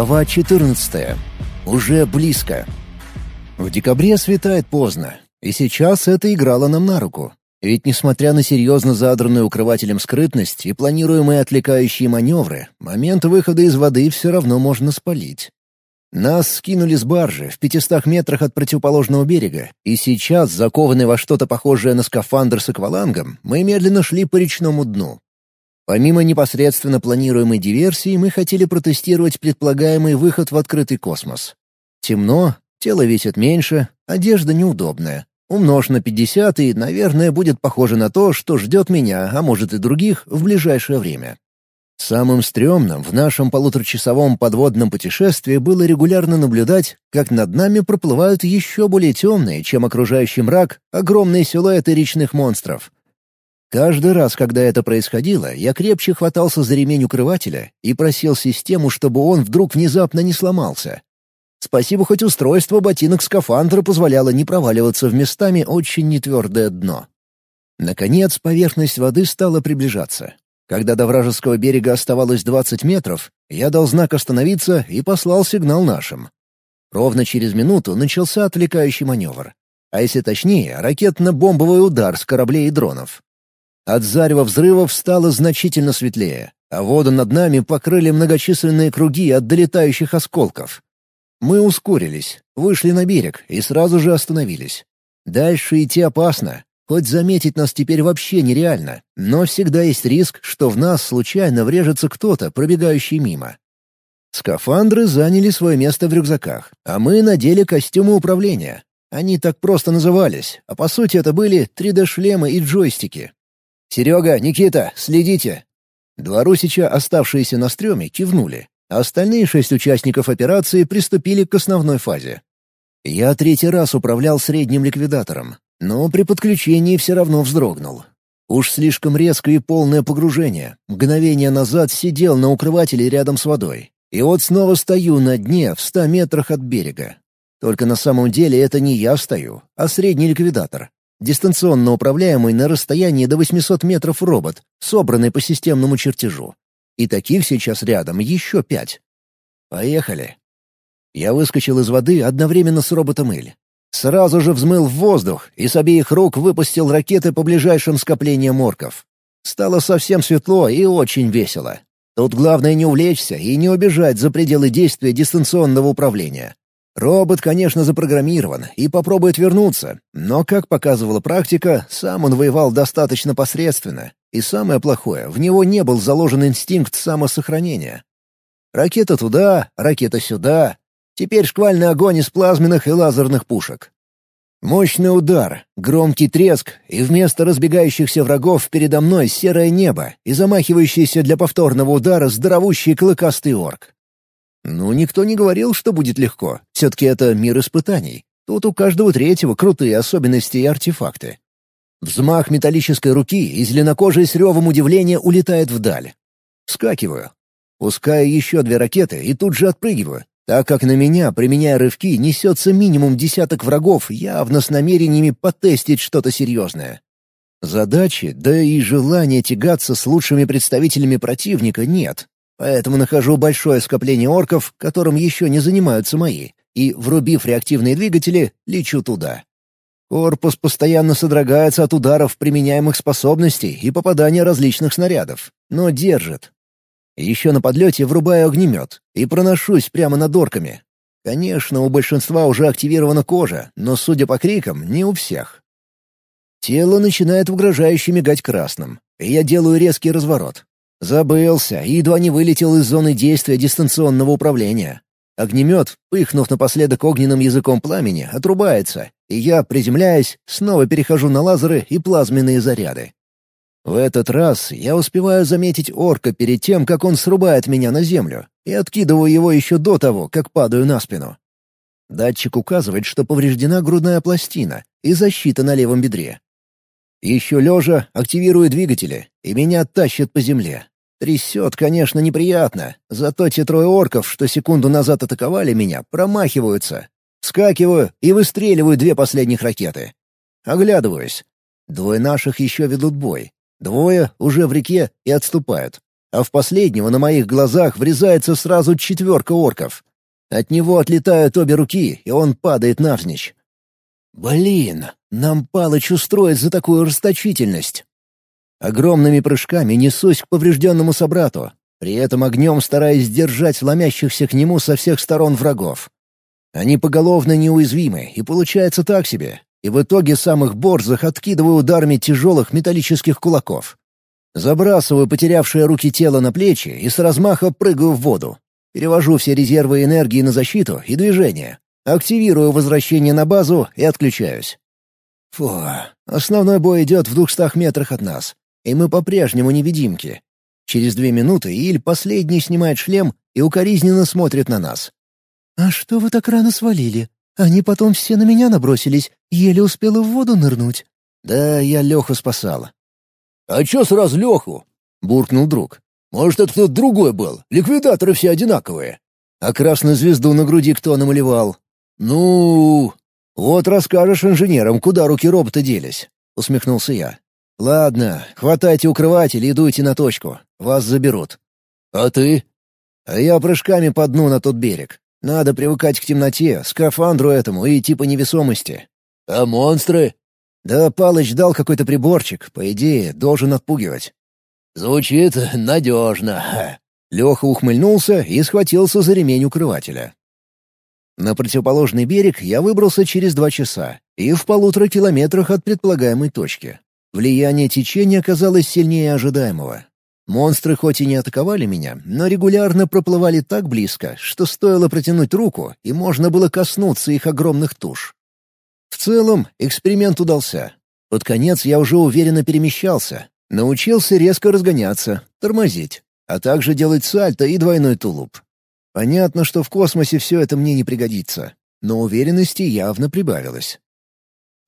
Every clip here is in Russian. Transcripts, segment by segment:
Глава 14. Уже близко. В декабре светает поздно, и сейчас это играло нам на руку. Ведь несмотря на серьезно задранную укрывателем скрытность и планируемые отвлекающие маневры, момент выхода из воды все равно можно спалить. Нас скинули с баржи в пятистах метрах от противоположного берега, и сейчас, закованные во что-то похожее на скафандр с аквалангом, мы медленно шли по речному дну. Помимо непосредственно планируемой диверсии, мы хотели протестировать предполагаемый выход в открытый космос. Темно, тело весит меньше, одежда неудобная. Умножь на 50 и, наверное, будет похоже на то, что ждет меня, а может и других, в ближайшее время. Самым стрёмным в нашем полуторачасовом подводном путешествии было регулярно наблюдать, как над нами проплывают еще более темные, чем окружающий мрак, огромные силуэты речных монстров — Каждый раз, когда это происходило, я крепче хватался за ремень укрывателя и просил систему, чтобы он вдруг внезапно не сломался. Спасибо, хоть устройство ботинок скафандра позволяло не проваливаться в местами очень нетвердое дно. Наконец, поверхность воды стала приближаться. Когда до вражеского берега оставалось 20 метров, я дал знак остановиться и послал сигнал нашим. Ровно через минуту начался отвлекающий маневр. А если точнее, ракетно-бомбовый удар с кораблей и дронов. От зарева взрывов стало значительно светлее, а воду над нами покрыли многочисленные круги от долетающих осколков. Мы ускорились, вышли на берег и сразу же остановились. Дальше идти опасно, хоть заметить нас теперь вообще нереально, но всегда есть риск, что в нас случайно врежется кто-то, пробегающий мимо. Скафандры заняли свое место в рюкзаках, а мы надели костюмы управления. Они так просто назывались, а по сути это были 3D-шлемы и джойстики, «Серега, Никита, следите!» Два русича, оставшиеся на стреме, кивнули, а остальные шесть участников операции приступили к основной фазе. Я третий раз управлял средним ликвидатором, но при подключении все равно вздрогнул. Уж слишком резкое и полное погружение. Мгновение назад сидел на укрывателе рядом с водой. И вот снова стою на дне в ста метрах от берега. Только на самом деле это не я стою, а средний ликвидатор, Дистанционно управляемый на расстоянии до 800 метров робот, собранный по системному чертежу. И таких сейчас рядом еще пять. Поехали. Я выскочил из воды одновременно с роботом Иль. Сразу же взмыл в воздух и с обеих рук выпустил ракеты по ближайшим скоплениям орков. Стало совсем светло и очень весело. Тут главное не увлечься и не убежать за пределы действия дистанционного управления. Робот, конечно, запрограммирован и попробует вернуться, но, как показывала практика, сам он воевал достаточно посредственно, и самое плохое, в него не был заложен инстинкт самосохранения. Ракета туда, ракета сюда. Теперь шквальный огонь из плазменных и лазерных пушек. Мощный удар, громкий треск, и вместо разбегающихся врагов передо мной серое небо и замахивающийся для повторного удара здоровущий клыкастый орк. Ну, никто не говорил, что будет легко. Все-таки это мир испытаний. Тут у каждого третьего крутые особенности и артефакты. Взмах металлической руки и зеленокожий с ревом удивления улетает вдаль. Скакиваю. Пускаю еще две ракеты и тут же отпрыгиваю, так как на меня, применяя рывки, несется минимум десяток врагов, явно с намерениями потестить что-то серьезное. Задачи, да и желания тягаться с лучшими представителями противника нет, Поэтому нахожу большое скопление орков, которым еще не занимаются мои, и, врубив реактивные двигатели, лечу туда. Корпус постоянно содрогается от ударов применяемых способностей и попадания различных снарядов, но держит. Еще на подлете врубаю огнемет и проношусь прямо над орками. Конечно, у большинства уже активирована кожа, но, судя по крикам, не у всех. Тело начинает угрожающе мигать красным, и я делаю резкий разворот. Забылся и едва не вылетел из зоны действия дистанционного управления. Огнемет, пыхнув напоследок огненным языком пламени, отрубается, и я, приземляясь, снова перехожу на лазеры и плазменные заряды. В этот раз я успеваю заметить орка перед тем, как он срубает меня на землю, и откидываю его еще до того, как падаю на спину. Датчик указывает, что повреждена грудная пластина и защита на левом бедре. Еще лежа активирую двигатели, и меня тащат по земле. Трясет, конечно, неприятно, зато те трое орков, что секунду назад атаковали меня, промахиваются. Скакиваю и выстреливаю две последних ракеты. Оглядываюсь. Двое наших еще ведут бой. Двое уже в реке и отступают. а в последнего на моих глазах врезается сразу четверка орков. От него отлетают обе руки, и он падает навзничь. Блин, нам Палыч устроит за такую расточительность. Огромными прыжками несусь к поврежденному собрату, при этом огнем стараясь сдержать ломящихся к нему со всех сторон врагов. Они поголовно неуязвимы, и получается так себе, и в итоге самых борзых откидываю ударами тяжелых металлических кулаков. Забрасываю потерявшее руки тело на плечи и с размаха прыгаю в воду. Перевожу все резервы энергии на защиту и движение. Активирую возвращение на базу и отключаюсь. Фу, основной бой идет в двухстах метрах от нас, и мы по-прежнему невидимки. Через две минуты Иль последний снимает шлем и укоризненно смотрит на нас. «А что вы так рано свалили? Они потом все на меня набросились, еле успела в воду нырнуть». «Да, я Леху спасала». «А чё сразу Леху?» — буркнул друг. «Может, это кто-то другой был? Ликвидаторы все одинаковые». «А красную звезду на груди кто намалевал?» «Ну...» «Вот расскажешь инженерам, куда руки робота делись», — усмехнулся я. «Ладно, хватайте укрыватель и дуйте на точку. Вас заберут». «А ты?» «А я прыжками по дну на тот берег. Надо привыкать к темноте, скафандру этому и типа невесомости». «А монстры?» «Да Палыч дал какой-то приборчик, по идее, должен отпугивать». «Звучит надежно». Леха ухмыльнулся и схватился за ремень укрывателя. На противоположный берег я выбрался через два часа и в полутора километрах от предполагаемой точки. Влияние течения оказалось сильнее ожидаемого. Монстры хоть и не атаковали меня, но регулярно проплывали так близко, что стоило протянуть руку, и можно было коснуться их огромных туш. В целом, эксперимент удался. Под конец я уже уверенно перемещался, научился резко разгоняться, тормозить, а также делать сальто и двойной тулуп. Понятно, что в космосе все это мне не пригодится, но уверенности явно прибавилось.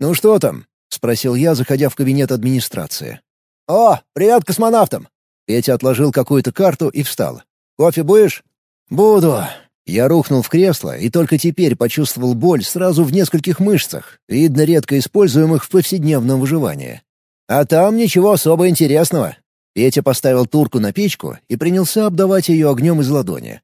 «Ну что там?» — спросил я, заходя в кабинет администрации. «О, привет космонавтам!» Петя отложил какую-то карту и встал. «Кофе будешь?» «Буду». Я рухнул в кресло и только теперь почувствовал боль сразу в нескольких мышцах, видно, редко используемых в повседневном выживании. А там ничего особо интересного. Петя поставил турку на печку и принялся обдавать ее огнем из ладони.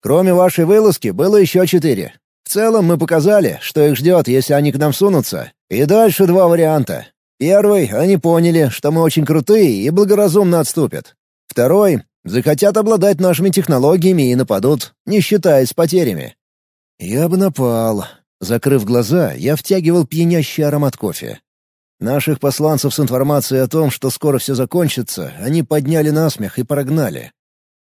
Кроме вашей вылазки было еще четыре. В целом мы показали, что их ждет, если они к нам сунутся. И дальше два варианта. Первый — они поняли, что мы очень крутые и благоразумно отступят. Второй — захотят обладать нашими технологиями и нападут, не считаясь потерями. Я бы напал. Закрыв глаза, я втягивал пьянящий аромат кофе. Наших посланцев с информацией о том, что скоро все закончится, они подняли насмех и прогнали.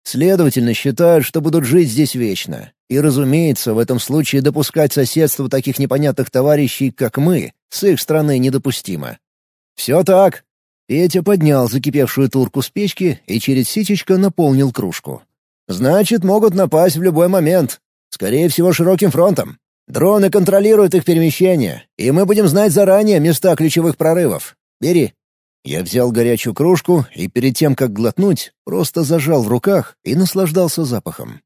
Следовательно, считают, что будут жить здесь вечно. И, разумеется, в этом случае допускать соседство таких непонятных товарищей, как мы, с их стороны недопустимо. «Все так». Петя поднял закипевшую турку с печки и через ситечко наполнил кружку. «Значит, могут напасть в любой момент. Скорее всего, широким фронтом. Дроны контролируют их перемещение, и мы будем знать заранее места ключевых прорывов. Бери». Я взял горячую кружку и перед тем, как глотнуть, просто зажал в руках и наслаждался запахом.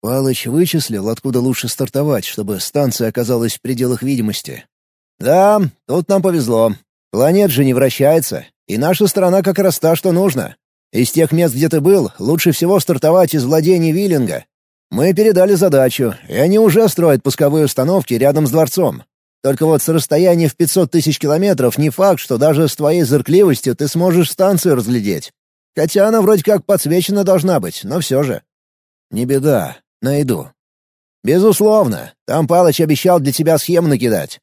Палыч вычислил, откуда лучше стартовать, чтобы станция оказалась в пределах видимости. «Да, тут нам повезло. Планет же не вращается, и наша страна как раз та, что нужно. Из тех мест, где ты был, лучше всего стартовать из владений Виллинга. Мы передали задачу, и они уже строят пусковые установки рядом с дворцом. Только вот с расстояния в 500 тысяч километров не факт, что даже с твоей зыркливостью ты сможешь станцию разглядеть. Хотя она вроде как подсвечена должна быть, но все же. Не беда, найду. Безусловно, там Палыч обещал для тебя схему накидать.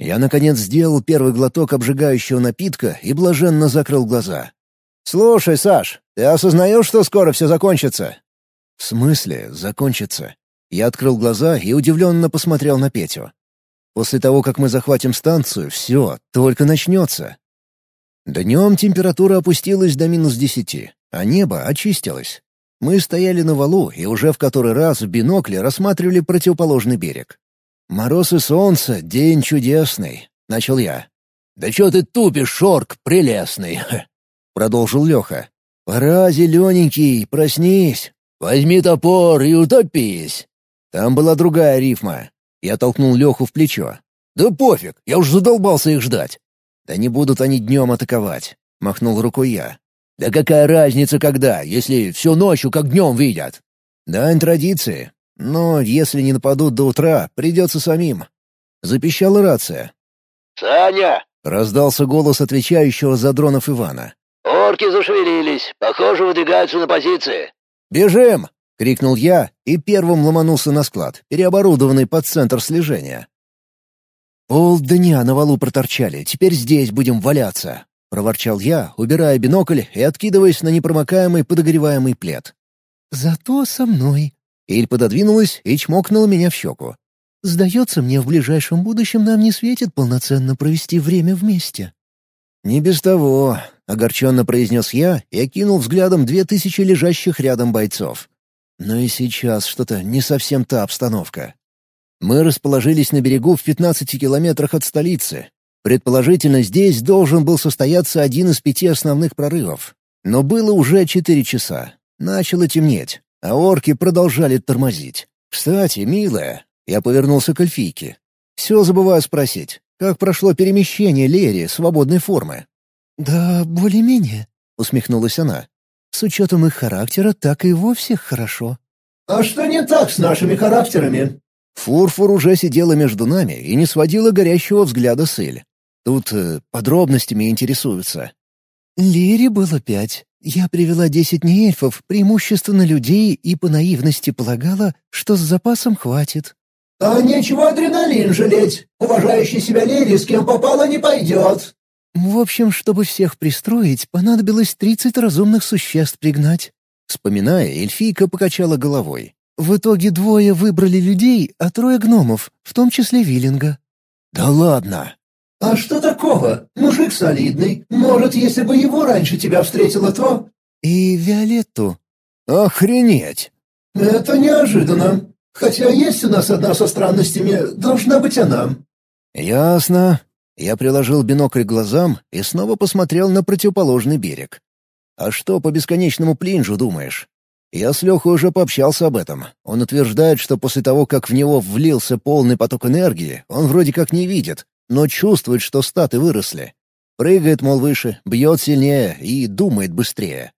Я, наконец, сделал первый глоток обжигающего напитка и блаженно закрыл глаза. «Слушай, Саш, ты осознаешь, что скоро все закончится?» «В смысле закончится?» Я открыл глаза и удивленно посмотрел на Петю. После того, как мы захватим станцию, все, только начнется. Днем температура опустилась до минус десяти, а небо очистилось. Мы стояли на валу и уже в который раз в бинокле рассматривали противоположный берег. «Мороз и солнце — день чудесный», — начал я. «Да чё ты тупишь, шорк, прелестный?» — продолжил Леха. «Пора, зелененький, проснись. Возьми топор и утопись». Там была другая рифма. Я толкнул Леху в плечо. «Да пофиг, я уж задолбался их ждать». «Да не будут они днем атаковать», — махнул рукой я. «Да какая разница когда, если всю ночью как днем видят?» «Дань традиции. Но если не нападут до утра, придется самим». Запищала рация. «Саня!» — раздался голос отвечающего за дронов Ивана. «Орки зашевелились. Похоже, выдвигаются на позиции». «Бежим!» — крикнул я и первым ломанулся на склад, переоборудованный под центр слежения. «Полдня на валу проторчали, теперь здесь будем валяться», — проворчал я, убирая бинокль и откидываясь на непромокаемый подогреваемый плед. «Зато со мной». Иль пододвинулась и чмокнула меня в щеку. «Сдается мне, в ближайшем будущем нам не светит полноценно провести время вместе». «Не без того», — огорченно произнес я и окинул взглядом две тысячи лежащих рядом бойцов. Но и сейчас что-то не совсем та обстановка. Мы расположились на берегу в 15 километрах от столицы. Предположительно, здесь должен был состояться один из пяти основных прорывов. Но было уже четыре часа. Начало темнеть, а орки продолжали тормозить. «Кстати, милая», — я повернулся к эльфийке. «Все забываю спросить, как прошло перемещение Лери свободной формы?» «Да, более-менее», — усмехнулась она. «С учетом их характера, так и вовсе хорошо». «А что не так с нашими характерами?» Фурфур уже сидела между нами и не сводила горящего взгляда с Эль. Тут э, подробностями интересуются. Лире было пять. Я привела десять неэльфов, преимущественно людей, и по наивности полагала, что с запасом хватит. «А нечего адреналин жалеть. Уважающий себя Лири с кем попало не пойдет». В общем, чтобы всех пристроить, понадобилось тридцать разумных существ пригнать. Вспоминая, эльфийка покачала головой. В итоге двое выбрали людей, а трое гномов, в том числе Виллинга. «Да ладно!» «А что такого? Мужик солидный. Может, если бы его раньше тебя встретила, то...» «И Виолетту». «Охренеть!» «Это неожиданно. Хотя есть у нас одна со странностями, должна быть она». «Ясно». Я приложил бинокль к глазам и снова посмотрел на противоположный берег. «А что по бесконечному плинжу думаешь? Я с Лехой уже пообщался об этом. Он утверждает, что после того, как в него влился полный поток энергии, он вроде как не видит, но чувствует, что статы выросли. Прыгает, мол, выше, бьет сильнее и думает быстрее.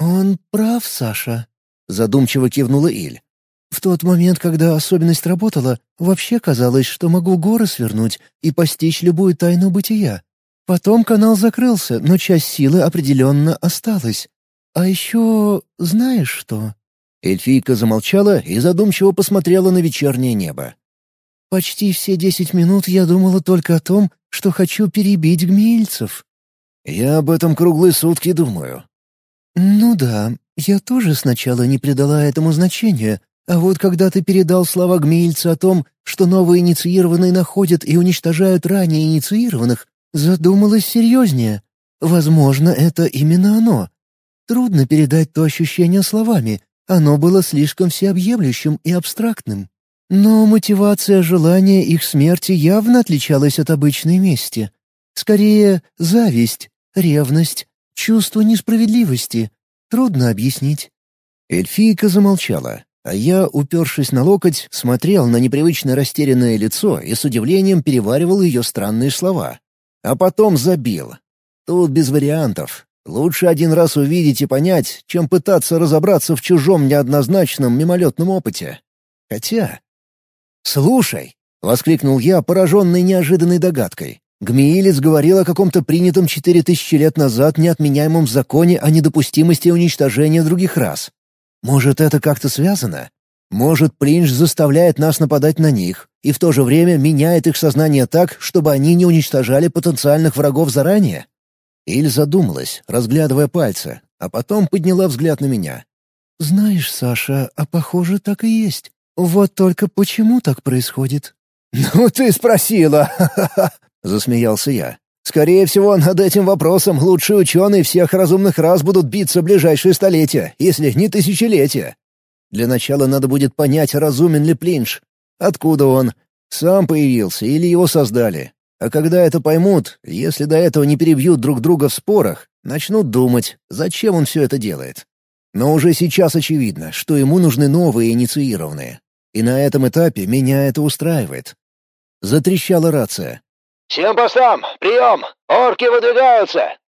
«Он прав, Саша», — задумчиво кивнула Иль. «В тот момент, когда особенность работала, вообще казалось, что могу горы свернуть и постичь любую тайну бытия. Потом канал закрылся, но часть силы определенно осталась. «А еще знаешь что?» Эльфийка замолчала и задумчиво посмотрела на вечернее небо. «Почти все десять минут я думала только о том, что хочу перебить гмельцев». «Я об этом круглые сутки думаю». «Ну да, я тоже сначала не придала этому значения, а вот когда ты передал слова гмельца о том, что новые инициированные находят и уничтожают ранее инициированных, задумалась серьезнее. Возможно, это именно оно. Трудно передать то ощущение словами, оно было слишком всеобъемлющим и абстрактным. Но мотивация желания их смерти явно отличалась от обычной мести. Скорее, зависть, ревность, чувство несправедливости. Трудно объяснить. Эльфийка замолчала, а я, упершись на локоть, смотрел на непривычно растерянное лицо и с удивлением переваривал ее странные слова. А потом забил. Тут без вариантов. Лучше один раз увидеть и понять, чем пытаться разобраться в чужом неоднозначном мимолетном опыте. Хотя... «Слушай!» — воскликнул я, пораженный неожиданной догадкой. Гмиилец говорил о каком-то принятом четыре тысячи лет назад неотменяемом законе о недопустимости уничтожения других рас. Может, это как-то связано? Может, Принж заставляет нас нападать на них и в то же время меняет их сознание так, чтобы они не уничтожали потенциальных врагов заранее? Иль задумалась, разглядывая пальцы, а потом подняла взгляд на меня. «Знаешь, Саша, а похоже, так и есть. Вот только почему так происходит?» «Ну ты спросила!» — засмеялся я. «Скорее всего, над этим вопросом лучшие ученые всех разумных рас будут биться в ближайшие столетия, если не тысячелетия. Для начала надо будет понять, разумен ли Плинш. Откуда он? Сам появился или его создали? А когда это поймут, если до этого не перебьют друг друга в спорах, начнут думать, зачем он все это делает. Но уже сейчас очевидно, что ему нужны новые инициированные. И на этом этапе меня это устраивает. Затрещала рация. «Всем постам! Прием! Орки выдвигаются!